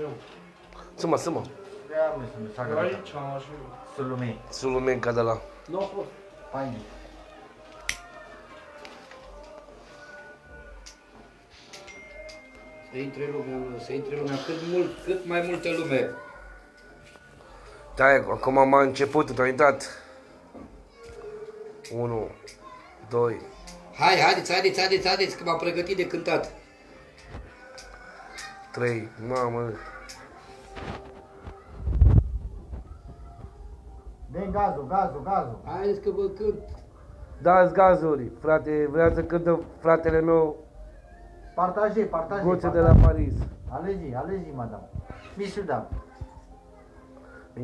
Eu. Sumă, sumă. Ia, mă, să-mi facă gata. Aici am așa. Să lumei. Sulumenca de la... Nu a fost. Fain. Să intre lumea, să intre lumea cât, mult, cât mai multă lume. Da, acum am început, a intrat. 1, 2, Hai, haideți, haideți, haideți, haideți, că m-am pregătit de cântat. 3, mamă. Dă gazul, gazul, gazul. Haideți că vă cânt. Dați gazuri, frate, vrea să cântă fratele meu Partaje, partaje. Goțe de la partaje. Paris. Alegi, alegi, madame. Mișu da.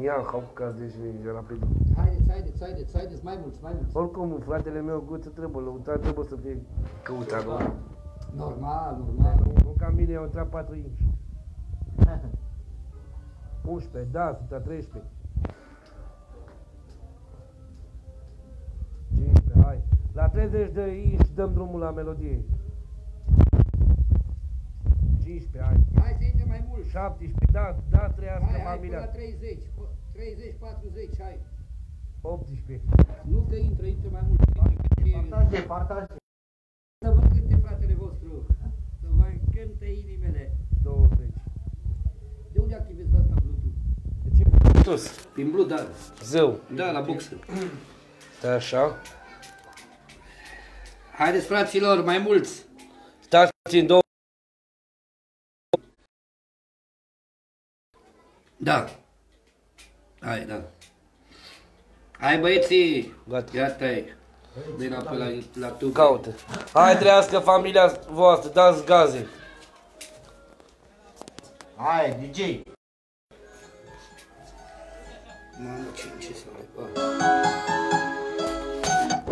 Ia, hau ca deci rapid. Haideți, haideți, haideți, haideți, mai mulți, mai mulți. Oricum, fratele meu Guță trebuie lăutat, trebuie să fie căutat, nu? Normal, normal. Nu ca mine, au intrat 4 inci. 11, da, sunt a 13. 15, hai. La 30 de inci dăm drumul la melodie. 15, hai. Hai să intre mai mulți. 17, da, da, trăiască Hai, hai, până la familia. 30, po- 30, 40, hai. 18, Nu că intră, intră mai mulți. Intră, că e- Partaje, partaje. Să vă cânte fratele vostru. Să vă cânte inimile. 20. De unde activezi pe asta Bluetooth? De ce? Sus. Prin Bluetooth, da. Zău. Da, la buxă. Stai așa. Haideți, fraților, mai mulți. Stați puțin, două. Da. Hai, da. Hai, băieții. Gata. Iată-i. Vin apoi la, la tu. Caută. Hai, trăiască familia voastră, dați gaze. Hai, DJ. Mamă, ce, ce să mai fac?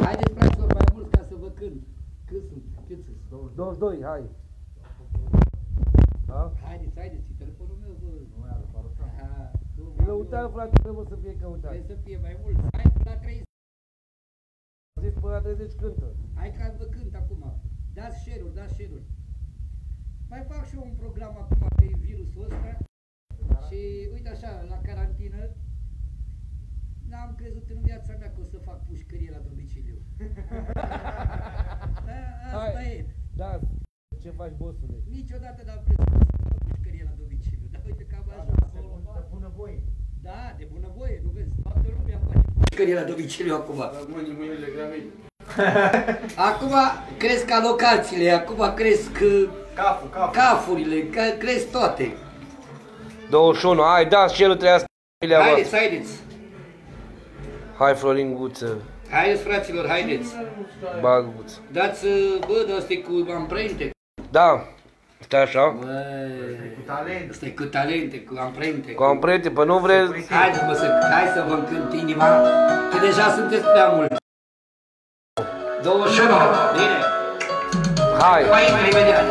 Haideți, fraților, mai mulți ca să vă cânt. Cât sunt? Cât sunt? 22, hai. Da? Haideți, haideți, e telefonul meu, bă. Aha, tu, Căutat, frate, trebuie să fie căutat. Trebuie să fie mai mulți. Hai la 30. Zis până la 30 cântă. Hai ca vă cânt acum. Dați share-uri, dați share-uri. Mai fac și eu un program acum pe virusul ăsta. Și uite așa, la carantină, n-am crezut în viața mea că o să fac pușcărie la domiciliu. da, asta Hai. e. Da, ce faci, bossule? Niciodată n-am crezut că o să fac pușcărie la domiciliu. Dar uite că am ajuns. De bună voie. Da, de bunăvoie, nu vezi? Toată lumea face pușcărie la domiciliu acum. Mâini, mâinile gravit. Acum cresc alocațiile, acum cresc uh, Cafu, cafu. cafurile, ca- cresc toate. 21, hai, dați celul trăiască familia Haideți, voastră. haideți! Hai, Florin Guță, Haideți, fraților, haideți! bag Guță. Dați, uh, bă, de astea cu amprente. Da, stai așa. Băi, Cu talent. asta e cu talente, cu amprente. Cu amprente, pe nu vreți... Haideți, bă, să, hai să vă încânt inima, că deja sunteți prea mult. 21, bine. Hai, Mai intră imediat.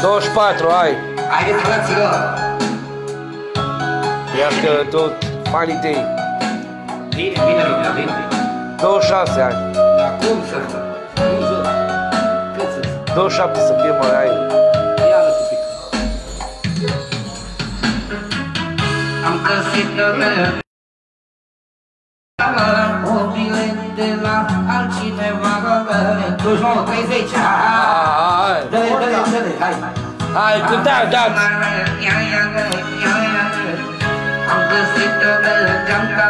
24, hai. Haideți, fraților. Trăiască tot fanii tăi. Bine, bine, lumea, bine. 26, hai. Dar cum să fac? Cum să Cât să 27 să fie mare, hai. Ia lăsă pic. Am găsit de mobile de la altcineva 29, 30 Hai, Dă-le, dă-le, dă-le, hai. Hai, cânta, dați. Am găsit de geamca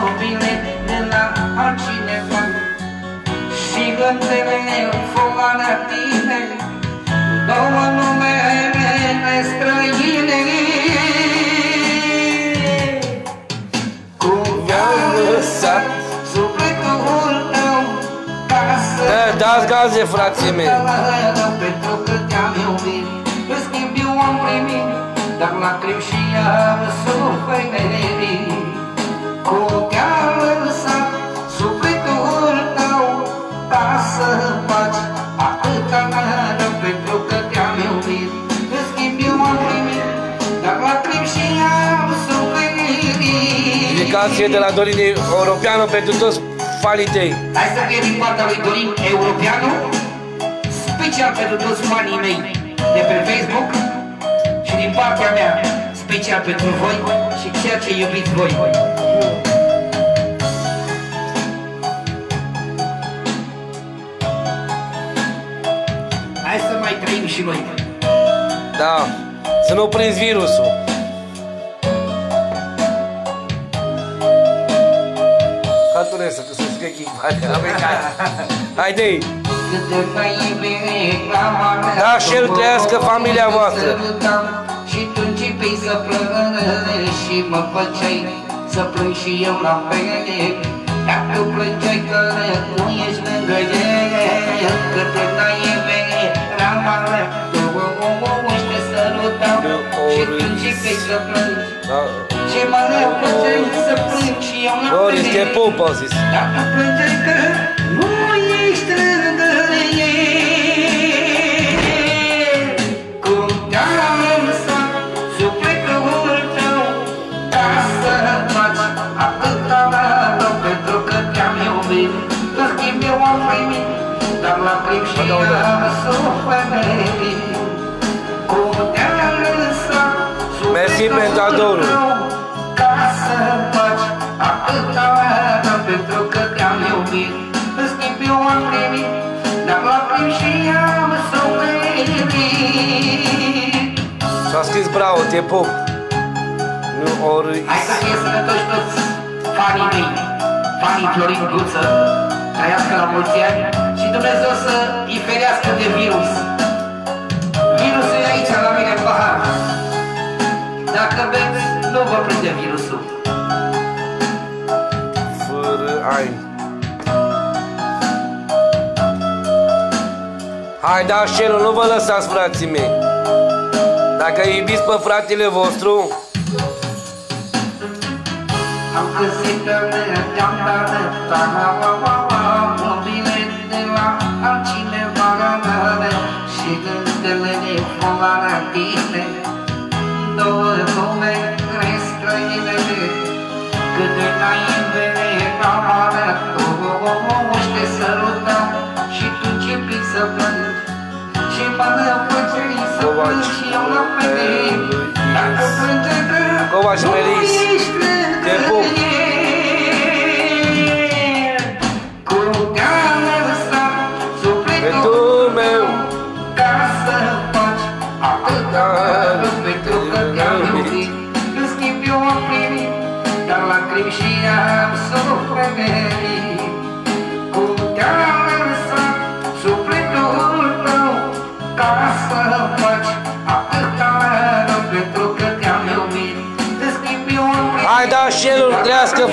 mobile de la altcineva. Și gândele fola la tine Două Da, dați gaze, frații mei. pentru că te-am iubit În schimb eu am primit Dar lacrimi și iar suferi Cum te-a lăsat sufletul tău Ca să faci atâta rău Pentru că te-am iubit În schimb eu am primit Dar lacrimi și iar suferi Dedicație de la Dorin Europeană pentru toți fanii tăi. Hai să fie din partea lui Dorin Europeanu Special pentru toți fanii mei De pe Facebook partea mea, special pentru voi și ceea ce iubiți voi. Hai să mai trăim și noi. Da. Să nu prinzi virusul. Hature să să scrie chifarea americană. Haide! Da, și el trăiască familia voastră. Și tu începeai să plângi și mă făceai să plâng și eu la fel Dacă plângeai că nu ești lângă el Că te naive ramale Tu și te sărutam Și tu începeai să plângi Da. Și mă făceai să plâng și eu la fel Doris, te pup, au zis. dacă plângeai că nu ești lângă pup. Nu ori... Hai să fie sănătoși toți fanii mei, fanii Florin Guță, trăiască la mulți ani și Dumnezeu să îi ferească de virus. Virusul e aici la mine în pahar. Dacă beți, nu vă prinde virusul. Fără ain. Hai, da, șelul, nu vă lăsați, frații mei. Dacă iubiți pe fratele vostru, Am găsit că te-am dat Tana, wa, wa, wa, un bilet de la altcineva Și gândele de fola tine. Două lume străine Cât de naive am arăt Și te sărutam și tu începi să plângi. Și mă făceai să plângi și eu la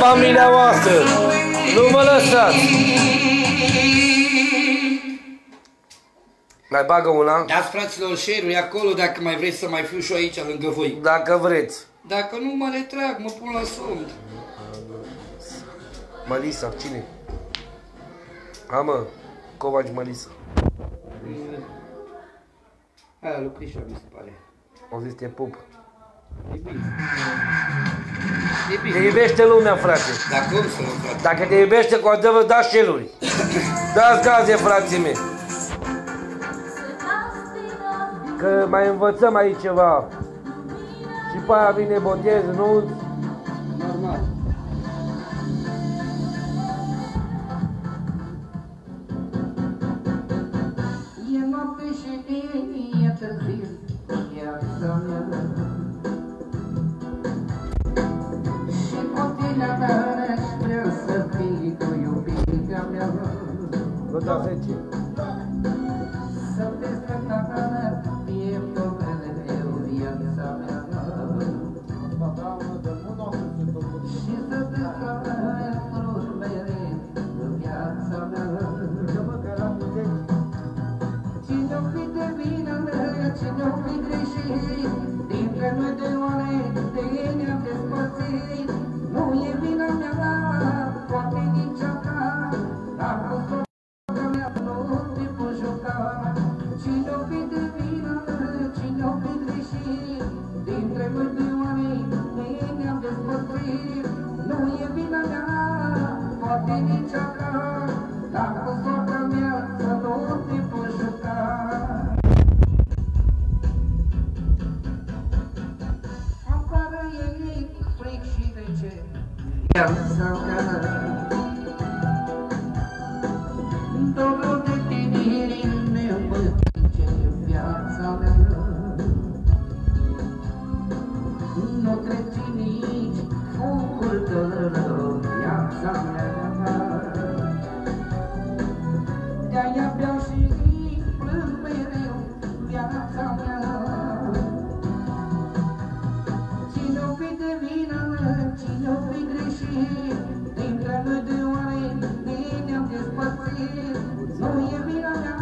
familia voastră. Nu mă lăsați. Mai bagă una, Dați fraților share acolo dacă mai vreți să mai fiu și eu aici lângă voi. dacă vreți. Dacă nu mă retrag, mă pun la somn. Malisa, cine? Ha, mă, Covaci Malisa. Aia Lucrișa mi se pare. O zis te pup. E bine. E Te bine. iubește lumea, frate. Dar cum să nu frate? Dacă te iubește cu adevăr, da șeluri. Dați gaze, frații mei. Că mai învățăm aici ceva. Și pe aia vine botez, nu? Normal. beau și plâng mereu viața mea. Cine-o fi de vină, cine-o fi greșit, din grămă de oare, ne-am despărțit. Nu e vina mea,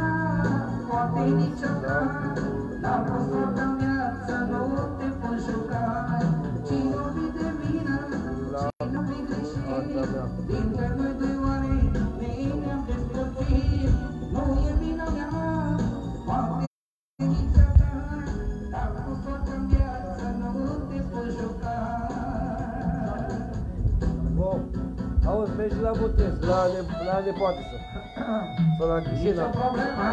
poate nici la nepoate să. Sau la Chișinău. Nicio problemă.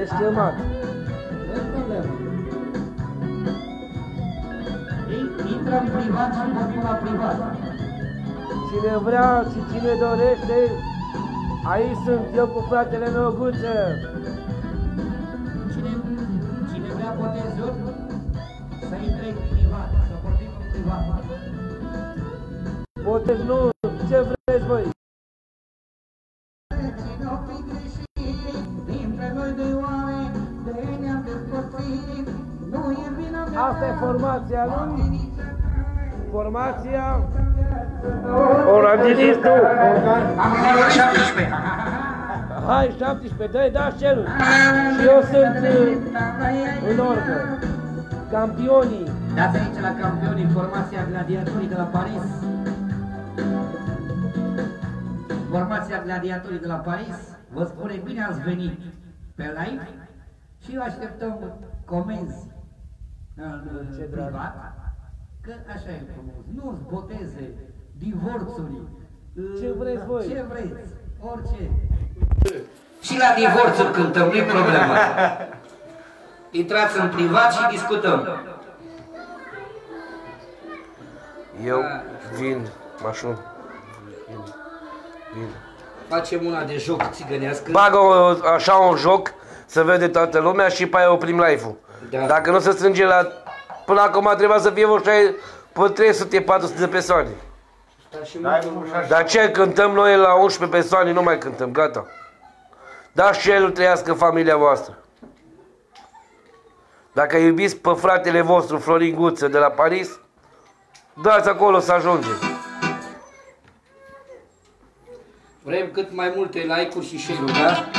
Ești chemat. Nu e problemă. Ei, intră în privat și vorbim la privat. Cine vrea și cine dorește, aici sunt eu cu fratele meu Guță. Cine, cine vrea botezuri, să intre în privat, să vorbim în privat. Botez nu, ce vreți voi? Asta e formația lui. Formația. Oranginistul. Am numărul 17. Hai, 17, dă-i, da celul. Și eu sunt uh, în ordine. Campionii. Dați aici la campionii formația gladiatorii de la Paris. Formația gladiatorii de la Paris vă spune bine ați venit pe live și așteptăm comenzi în Ce drag. privat, că așa e frumos. Nu-ți boteze, divorțuri, Ce vreți voi? Ce vreți, orice. Și la divorțuri cântăm, nu-i problemă. Intrați în privat și discutăm. Eu vin, mașun. Vin. Vin. Facem una de joc țigănească. Bagă o, așa un joc să vede toată lumea și pe aia oprim live-ul. Da. Dacă nu se strânge la... Până acum trebuia să fie vreo 300-400 de persoane. Dai cu șaș- Dar ce cântăm noi la 11 persoane, nu mai cântăm, gata. Dați și el trăiască familia voastră. Dacă iubiți pe fratele vostru Florin Guță de la Paris, dați acolo să ajunge. Vrem cât mai multe like-uri și share-uri, da?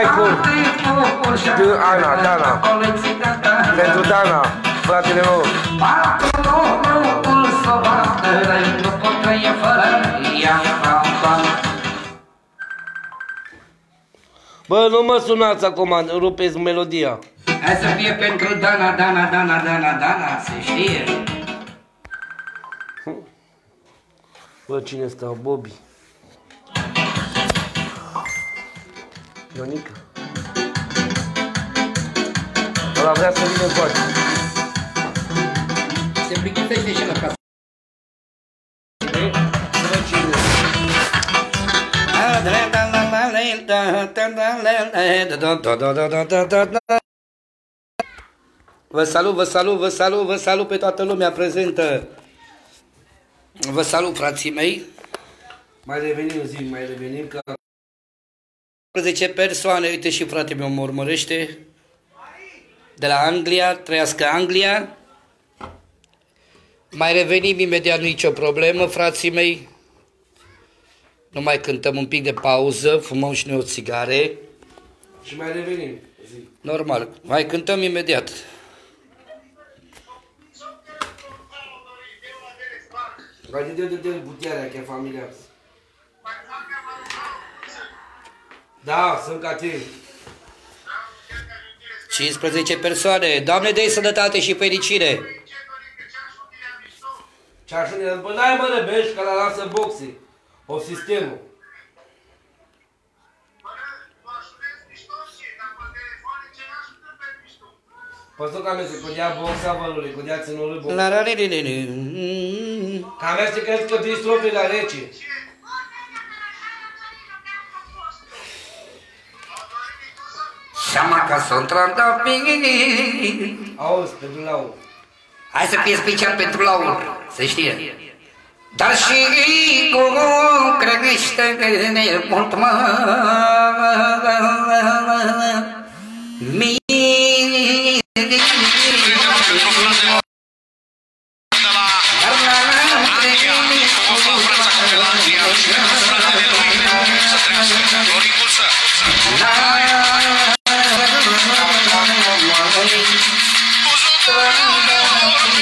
Pentru like-ul. De Ana, Dana. Pentru Dana, fratele meu. Patronul meu să bată, nu pot trăi fără ea, bam, bam. Bă, nu mă sunați acum, rupeți melodia. Hai să fie pentru Dana, Dana, Dana, Dana, Dana, se știe. Bă, cine stă? Bobby. Ionica. Ăla vrea să vină încoace. Se plictisește și el acasă. Vă salut, vă salut, vă salut, vă salut pe toată lumea prezentă. Vă salut, frații mei. Mai revenim, zic, mai revenim, că 10 persoane, uite și frate meu mă urmărește. De la Anglia, trăiască Anglia. Mai revenim imediat, nu nicio problemă, frații mei. Nu mai cântăm un pic de pauză, fumăm și noi o țigare. și mai revenim, zic. Normal, mai cântăm imediat. Mai de de de butiarea, că e familia. Da, sunt ca tine. 15 persoane. Doamne, dă sănătate și fericire. Ce așa ne Bă, n-ai mă răbești, că la lasă boxe. O sistemul. Păi că merge, când ia boxa, vălului, când ia ținut lui boxa. La la li li li li. Ca merge, cred că trei strofe la rece. Seama că sunt trandafiri. Auzi, pentru lau. Hai să fie special pentru laur, să știe. Dar și cu crește mult mă La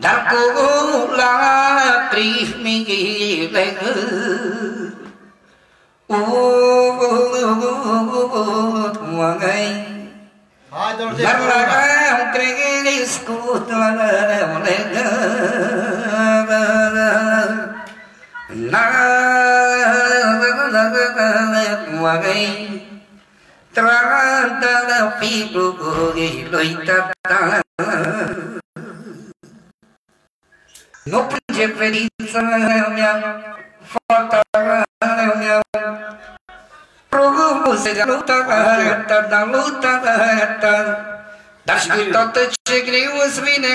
da da da La da da ya ya ya ya ya ya ya La da da da da da ya ya da da Alto râme la În grădină când mă duc Au, lau, chichirin. Dar cu lacrimile Nu plânge ferița mea, fata mea. Frumusețea lui tata, dar lui tata Dar știu toată ce greu îți vine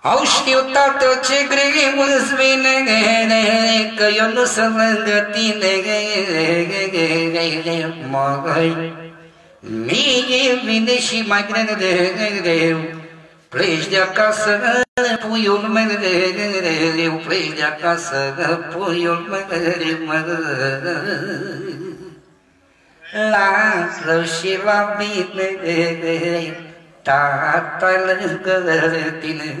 Au știu tată ce greu îți vine Că eu nu sunt lângă tine Măi Mie vine și mai greu. Pleci de acasă, puiul meu Pleci de acasă, puiul meu Lasă și la bine Tata lângă tine.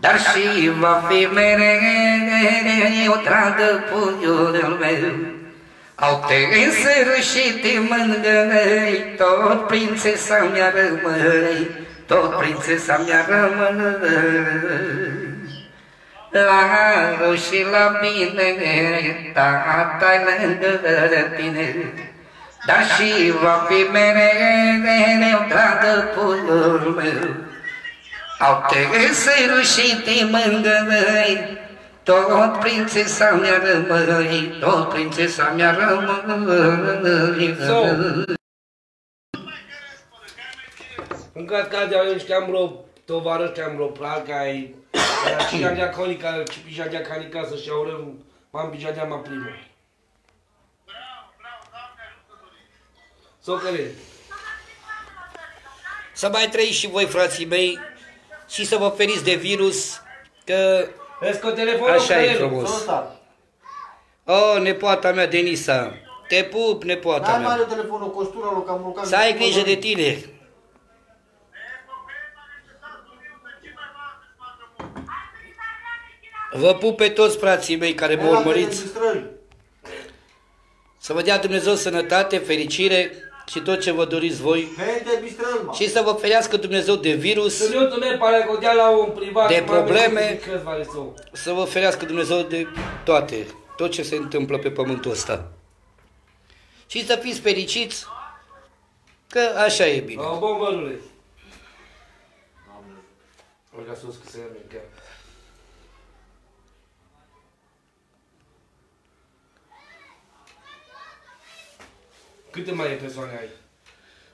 Dar și va fi mereu dragă puiul meu Au te însără și te mângăi Tot prințesa mea rămâi Tot prințesa mea rămâi. La și la bine Tata lângă tine dar și va fi mereu dragă puiul meu. Au te însără și te mângăi Tot prințesa mea rămâi, tot prințesa mea rămâi. So. În caz că de știam vreo tovarăș, știam vreo praga, ai... Și jangea conica, și pijangea canica să-și aurăm, m-am bijagea ma primul. Socăle. Să mai trăiți și voi, frații mei, și să vă feriți de virus, că... Vezi că telefonul Așa e Călelu. frumos. Sănătate. Oh, nepoata mea, Denisa, te pup, nepoata N-ai mea. mare telefonul, costura lui, că am rugat. Să ai grijă de tine. Vă pup pe toți frații mei care mă urmăriți. Să vă dea Dumnezeu sănătate, fericire și tot ce vă doriți voi. Vente bistrăl, mă. Și să vă ferească Dumnezeu de virus, Sunt eu, tu ne pare că o dea la un privat. De cum am probleme. venit cu câțiva de sau. să vă ferească Dumnezeu de toate, tot ce se întâmplă pe pământul ăsta. Și să fiți fericiți, că așa e bine. La o bombă, rule. Olha sus că se merge. Câte mai e persoane ai?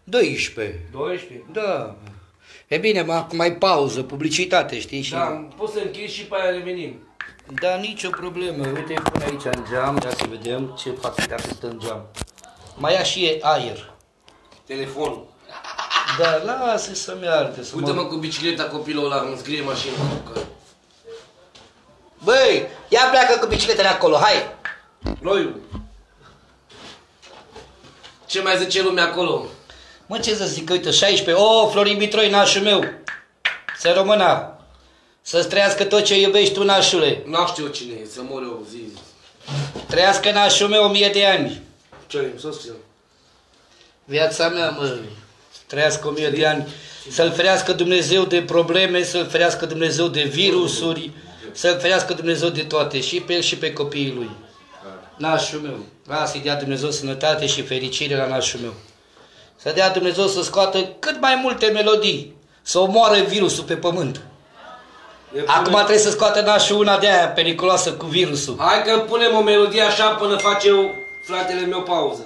12. 12? Da. E bine, mă, acum mai pauză, publicitate, știi? Și... Da, poți să închizi și pe aia revenim. Da, nicio problemă. Uite, pun aici în geam, ia să vedem ce fac dacă stă în geam. Mai ia și e aer. Telefonul. Da, lasă să meargă. Să Uite-mă mă... cu bicicleta copilul ăla, îmi scrie mașina. Că... Băi, ia pleacă cu bicicletele acolo, hai! Loiu. Ce mai zice lumea acolo? Mă, ce să zic, uite, 16. Oh, Florin Mitroi, nașul meu. Să rămână. Să-ți trăiască tot ce iubești tu, nașule. Nu știu cine e, să mor eu zi. Trăiască nașul meu o mie de ani. Ce e, să scriu. Viața mea, mă, trăiască o mie de ani. Să-l ferească Dumnezeu de probleme, să-l ferească Dumnezeu de virusuri, să-l ferească Dumnezeu de toate, și pe el și pe copiii lui. Nașul meu. Lasă-i dea Dumnezeu sănătate și fericire la nașul meu. Să dea Dumnezeu să scoată cât mai multe melodii, să omoare virusul pe pământ. E Acum pune- trebuie să scoată nașul una de aia periculoasă cu virusul. Hai că punem o melodie așa până face eu, fratele meu pauză.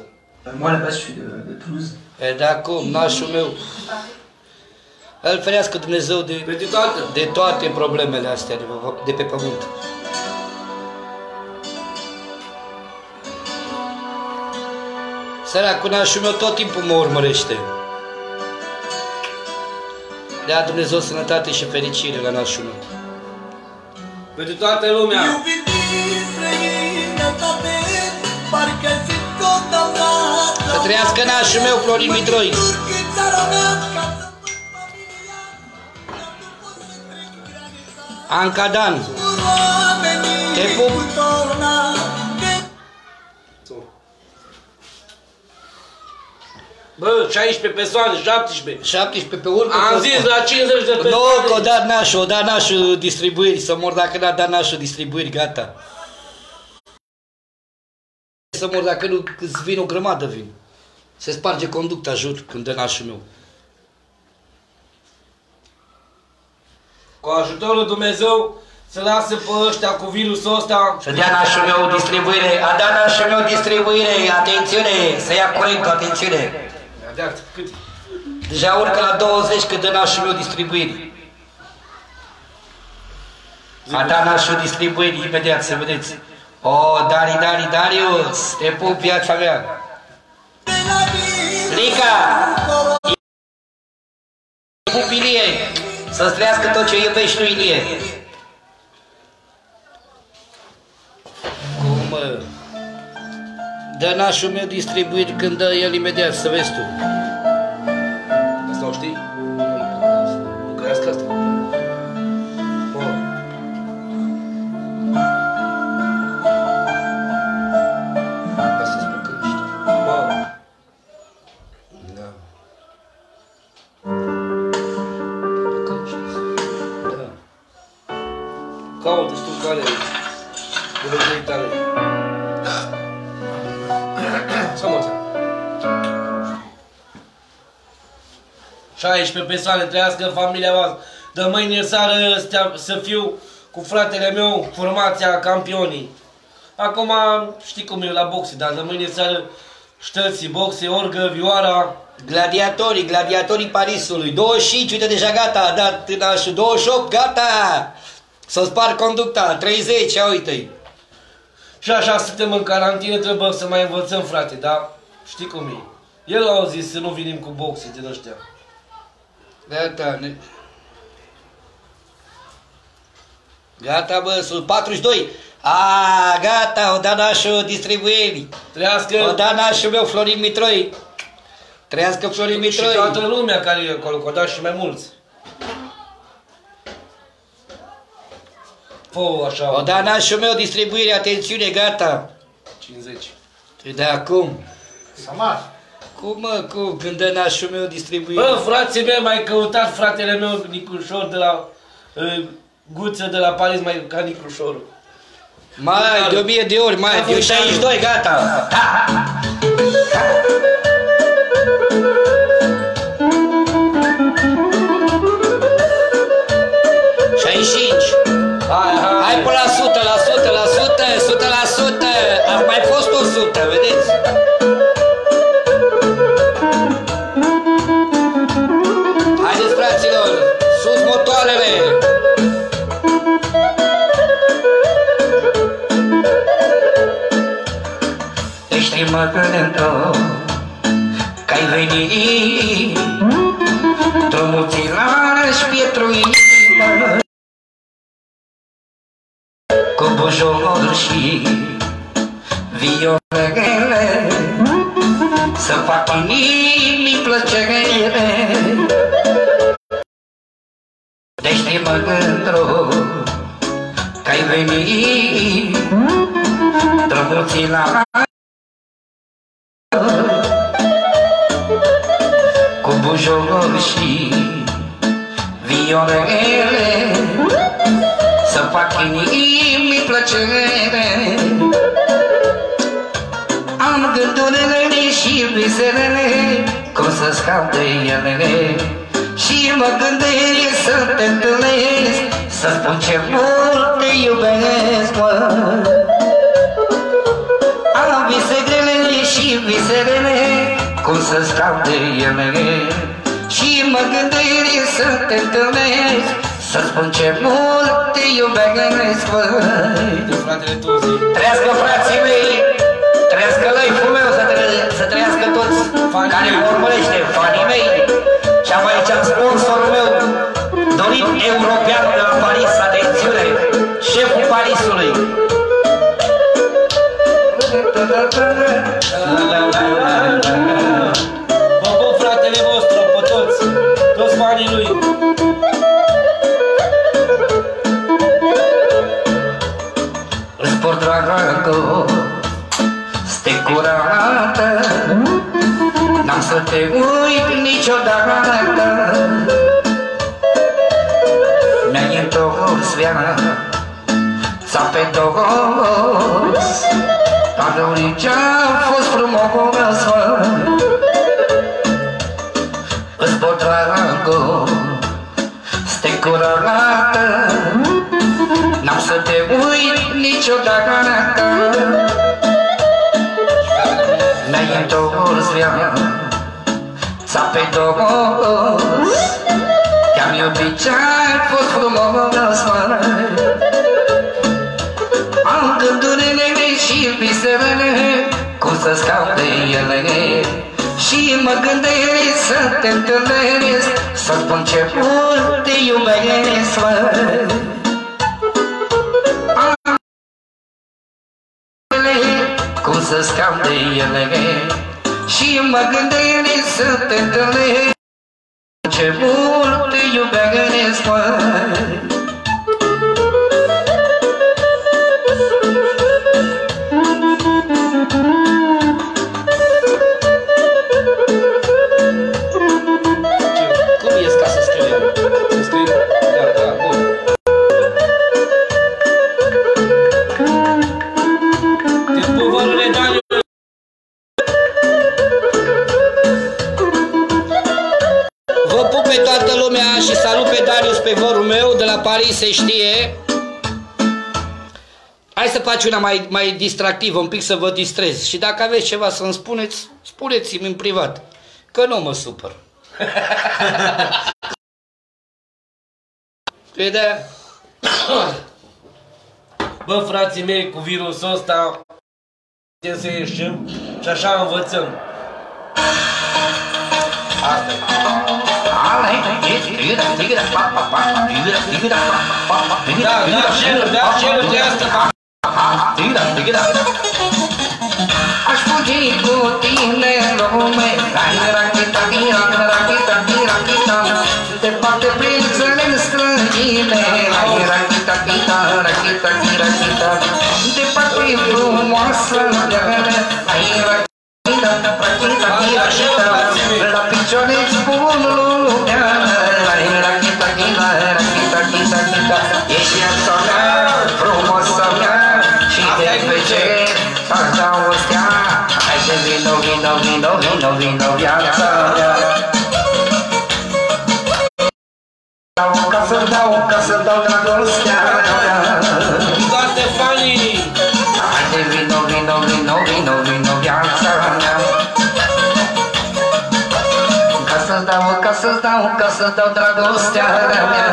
Moi là-bas, je suis de, de Toulouse. E de acum, nașul meu, îl ferească Dumnezeu de, Pentru toată. de toate problemele astea de, pe- de pe pământ. Săracul nașul meu tot timpul mă urmărește. Dea Dumnezeu sănătate și fericire la nașul meu. Pentru toată lumea. Iubit din străinătate, parcă simt condamnat Să trăiască nașul meu, Florin Mitroi. Întorc în țara mea ca să văd familia Dar nu pot să trec granița Anca Dan, Oamenii Te pup. Bă, 16 persoane, 17. 17 pe urmă. Am tot- zis la 50 de Nu, persoane. că o dat nașul, o dat nașul distribuiri, să mor dacă n-a dat nașul distribuiri, gata. Să mor dacă nu, îți vin o grămadă vin. Se sparge conducta, jur, când dă nașul meu. Cu ajutorul Dumnezeu să lasă pe ăștia cu virusul ăsta. Să dea nașul meu distribuire, a dat nașul meu distribuire, atențiune, să ia curent, atențiune. Da, cât? Deja urcă la 20 când dă nașul meu distribuiri. A dat nașul distribuiri, imediat, să vedeți. O, Dari, Dari, Darius, te pup viața mea. la vis Lica! Pup Ilie! Să-ți trăiască tot ce iubești tu, Ilie! Cum, mă? Dă nașul meu distribuiri când dă el imediat, să vezi tu. 16 persoane, trăiască familia voastră. De mâine seară stea- să fiu cu fratele meu, formația campionii. Acum știi cum e la boxe, dar de mâine seară ștății, boxe, orgă, vioara. Gladiatorii, gladiatorii Parisului. 25, uite deja gata, a dat tânașul. 28, gata! Să spar conducta. 30, ia uite Și așa suntem în carantină, trebuie să mai învățăm, frate, dar știi cum e. El a zis să nu vinim cu boxe din ăștia. Gata, ne... Gata, bă, sunt 42. A, gata, o dat nașul distribuierii. O Trăiască dat nașul meu, Florin Mitroi. Trăiască Florin și Mitroi. toată lumea care e acolo, că o dat și mai mulți. Fă așa, O dat nașul meu, distribuire, atențiune, gata. 50. De acum. Samar. Cum, mă, cum, când dă nașul meu distribuire? Bă, frații mei, mai căutat fratele meu Nicușor de la uh, Guță de la Paris, mai ca Nicușorul. Mai, de o mie de ori, mai, eu 62, gata. 65. Hai, hai, Hai până la 100, la 100, la 100, Ești mă gândă că ai venit Drumul ți lași pietruit cu bujor și violele. Să fac inimii plăcere Deci mă gândru că ai venit Drumul ți la cu bujor și violele să fac inimii plăcere. Am gândurile și viserele Cum să scap de ele. Și mă gândesc să te întâlnesc Să spun ce mult te iubesc, mă viserele Cum să scap de ele Și mă gândesc să te întâlnesc Să spun ce mult te iubesc, măi de fratele Tuzi. Trăiască frații mei, trăiască lăiful meu, să, tre- să trăiască toți Fanii care mă mei. urmărește, fanii mei. Și am aici sponsorul meu, Dorit European de la Paris, atențiune, șeful Parisului. Vă pup fratele vostru, pe toți, toți fanii lui. Îți por dragă, ste curată, N-am să te uit niciodată. Mi-ai întors viața pe dos, Dar ce-a fost frumos, mă. Îți por dragă, ste curată, N-am să te uit niciodată. Mi-ai întors viața pe dos. Te-am iubit ce-ai fost frumos, măi Am gândurile și viserele Cum să scap de ele. Și mă gândesc să te întâlnesc Să spun ce mult te iubesc, măi Cum să scap de ele. Și mă gândesc să te întâlnesc se știe. Hai să faci una mai, mai distractivă, un pic să vă distrez. Și dacă aveți ceva să-mi spuneți, spuneți-mi în privat. Că nu mă supăr. Păi da, Bă, frații mei, cu virusul ăsta putem să ieșim și așa învățăm. Asta all ain't just dig it up, dig it up, pop, pop, pop, dig it up, dig it up, pop, pop, dig it up, dig it up, shit, that shit, just pop, pop, dig it up, dig it up. अष्टुजी गोती ने रो में रंग रंग तकी रंग रंग तकी रंग तम तिपत प्रिल सलन सलजी ने रंग रंग तकी तम रंग तकी रंग तम तिपत प्रू मसल जगन रंग रंग तकी तकी रंग तम रंग पिचोने स्पून लो ولا muncă să dau dragostea mea.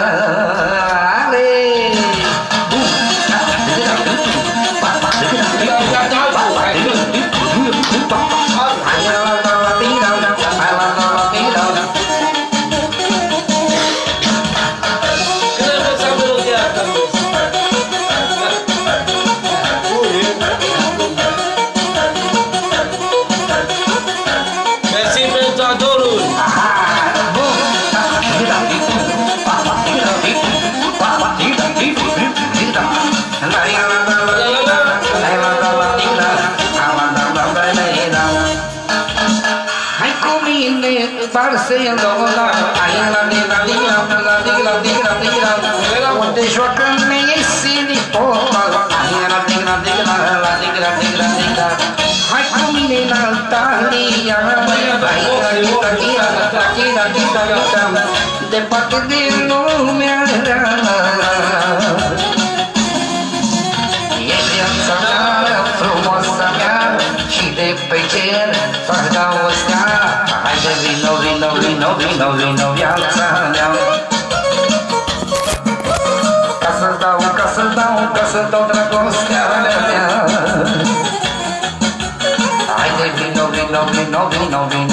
Vino, vino, vino, vino viața mea Ca să dau, ca să dau, ca să dau dragostea mea. Haide vino, vino, vino, vino, vino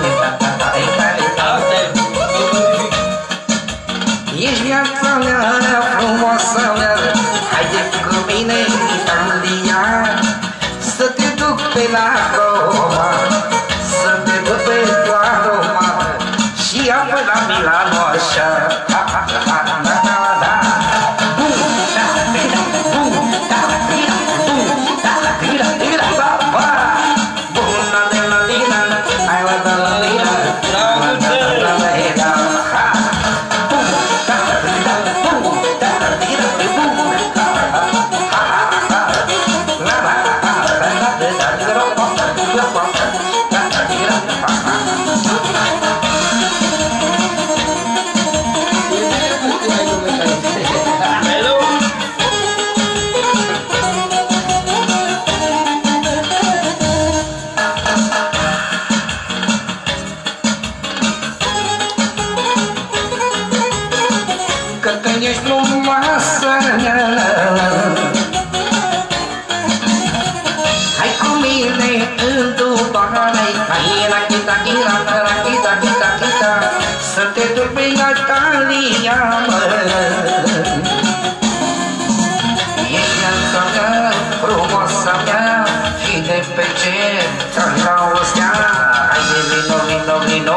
Amen.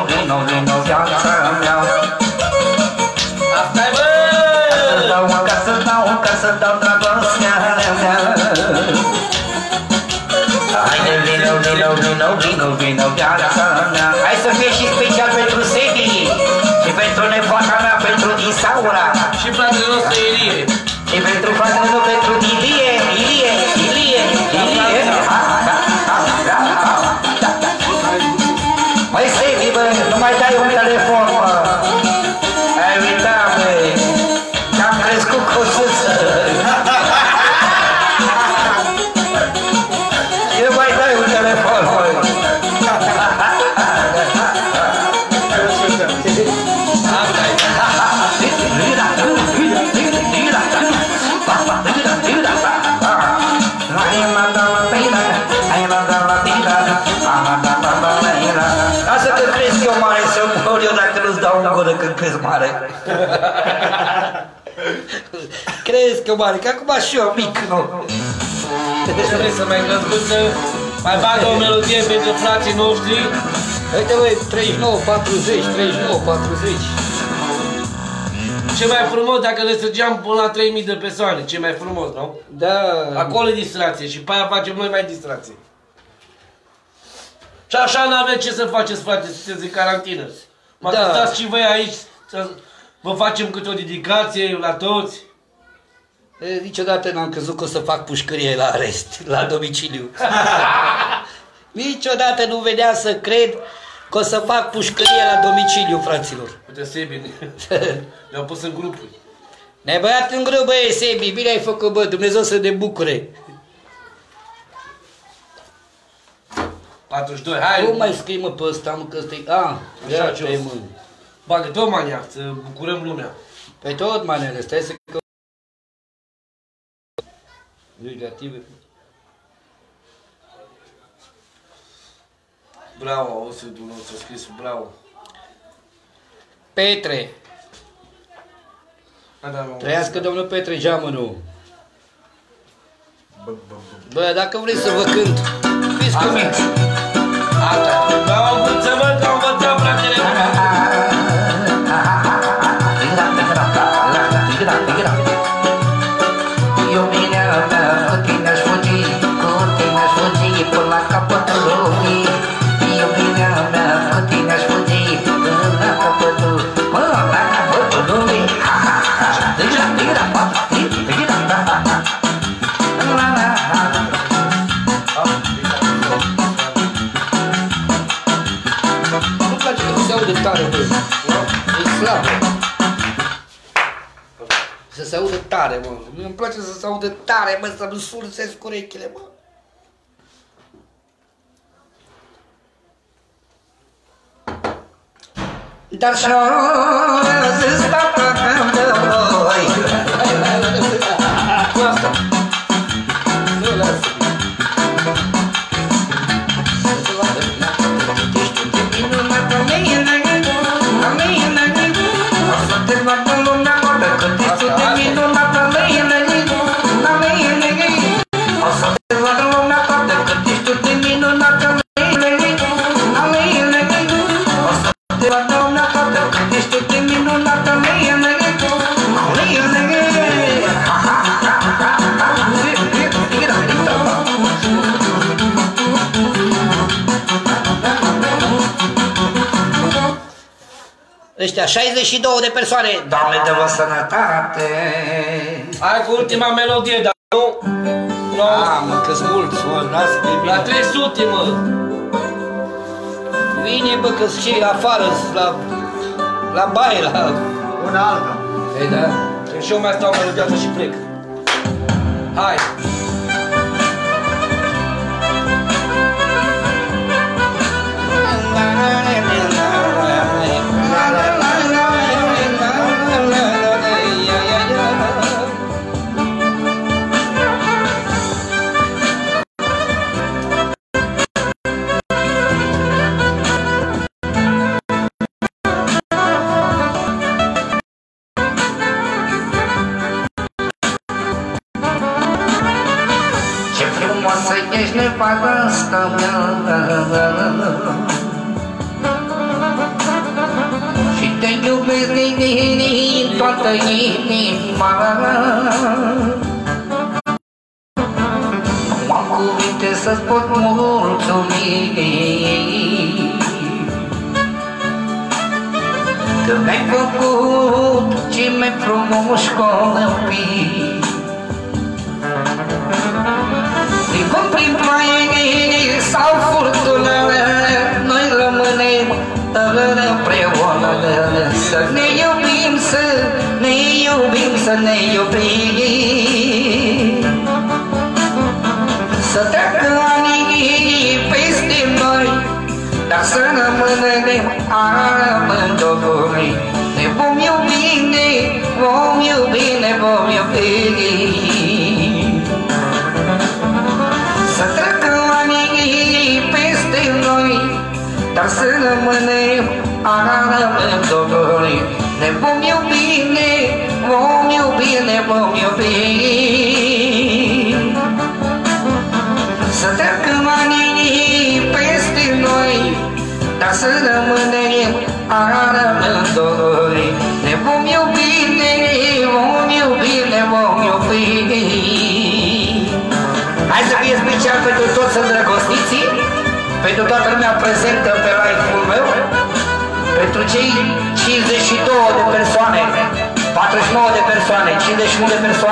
Vino, vino, vino, vino, viața mea Asta e, bă! Să dau, ca să dau, ca să dau dragostea mea Haide, vino, vino, vino, vino, vino, viața mea Hai să fie și special că mare, că acum și eu mic, nu? Ce vrei să mai găscuță? Mai bagă o melodie pentru frații noștri? Uite băi, 39, 40, 39, 40. Ce mai frumos dacă le strângeam până la 3000 de persoane, ce mai frumos, nu? Da. Acolo e distracție și pe aia facem noi mai distracție. Și așa n-aveți ce să faceți, frate, sunteți în carantină. Mă Da. stați și voi aici să vă facem câte o dedicație la toți. E, Niciodată n-am crezut că o să fac pușcărie la arest, la domiciliu. Niciodată nu venea să cred că o să fac pușcărie la domiciliu, fraților. Uite, Sebi, le-au pus în grupuri. Ne-ai băiat în greu, băie, Sebi, bine ai făcut, bă, Dumnezeu să ne bucure. 42, hai! Cum mai scrii, mă, pe ăsta, mă, că ăsta-i... A, Așa, ia jos. te, mă. Bagă tot maniac, să bucurăm lumea. Pe tot, manele, stai să... că- Negative. Bravo, auzi, Dumnezeu, ți-a scris bravo. Petre, Hai, da, mă. trăiască domnul Petre Geamănu. Bă, dacă vrei să vă cânt, fiți cu mine. Asta, bravo, mulțumesc că am învățat, fratele meu. Tare, mă. Îmi place să se audă tare, mă, să-mi sursesc urechile, mă. Dar și să Ăștia 62 de persoane, Doamne dă-vă sănătate! Hai cu ultima melodie, dar nu... nu Ah, mă, că-s mulți, mă, lasă-te la bine. 300, mă. Vine, bă, că și afară, la, la baie, la... Una alta. Ei, da? Și eu mai stau melodia asta și plec. Hai!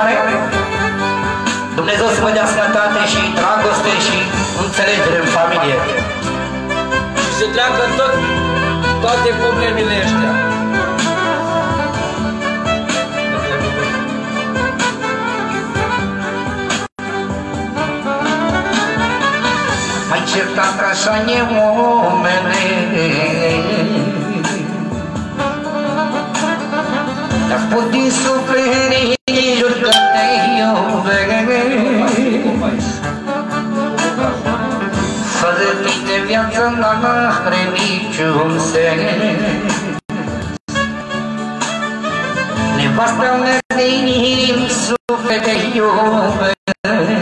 51 de persoane, Dumnezeu să vă dea sănătate și dragoste și înțelegere în familie. Și să treacă tot, toate problemele astea. Mai certat așa e omene Dar spun din suflet Fără tine viața n-are niciun sens Nevasta mea din suflet te iubesc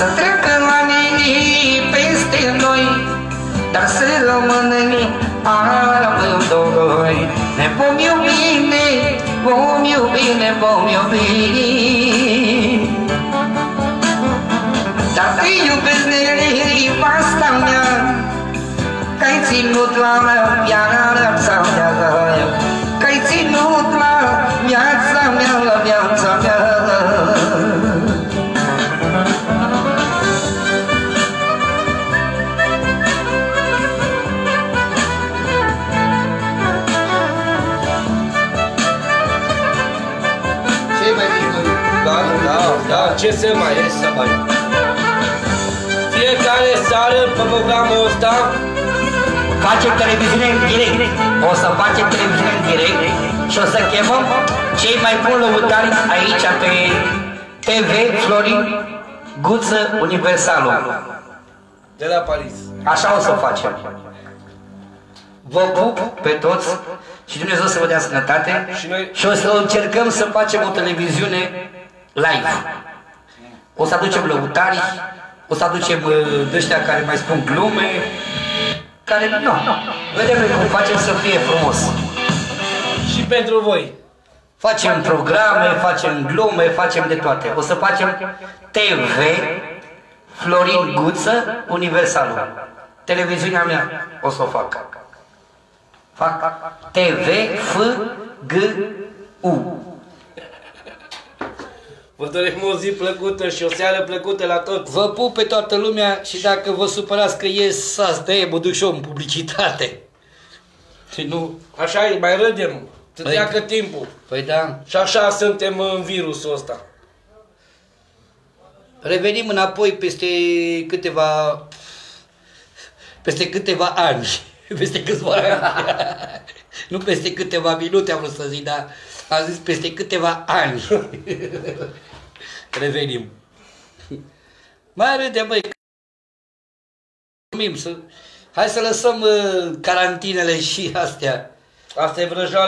să treacă anii peste noi Dar să rămânem amândoi. Ne vom iubi, ne vom iubi, ne vom iubi. Dar te iubesc nevasta mea Că-ai ținut la viața. mea ce să mai e să mai Fiecare seară pe programul ăsta Facem televiziune în direct. O să facem televiziune în direct și o să chemăm cei mai buni lăutari aici pe TV Florin Guță Universalul. de la Paris. Așa o să facem. Vă pup pe toți și Dumnezeu să vă dea sănătate Și noi- și o să încercăm să facem o televiziune live. O să aducem lăutari, o să aducem uh, de ăștia care mai spun glume, care nu. Vedem noi cum facem să fie frumos. Și pentru voi. Facem programe, facem glume, facem de toate. O să facem TV Florin Guță Universalul. Televiziunea mea o să o fac. Fac TV F G U. Vă dorim o zi plăcută și o seară plăcută la toți. Vă pup pe toată lumea și dacă vă supărați că ies să de mă duc și eu în publicitate. Și nu... Așa e, mai râdem. Să Păi- treacă timpul. Păi da, Și așa suntem în virusul ăsta. Revenim înapoi peste câteva peste câteva ani, peste câțiva ani. nu peste câteva minute am vrut să zic, dar am zis peste câteva ani. Revenim. Mai râde, băi. Mulțumim, Să... Hai să lăsăm uh, carantinele și astea. Asta e vrăjeală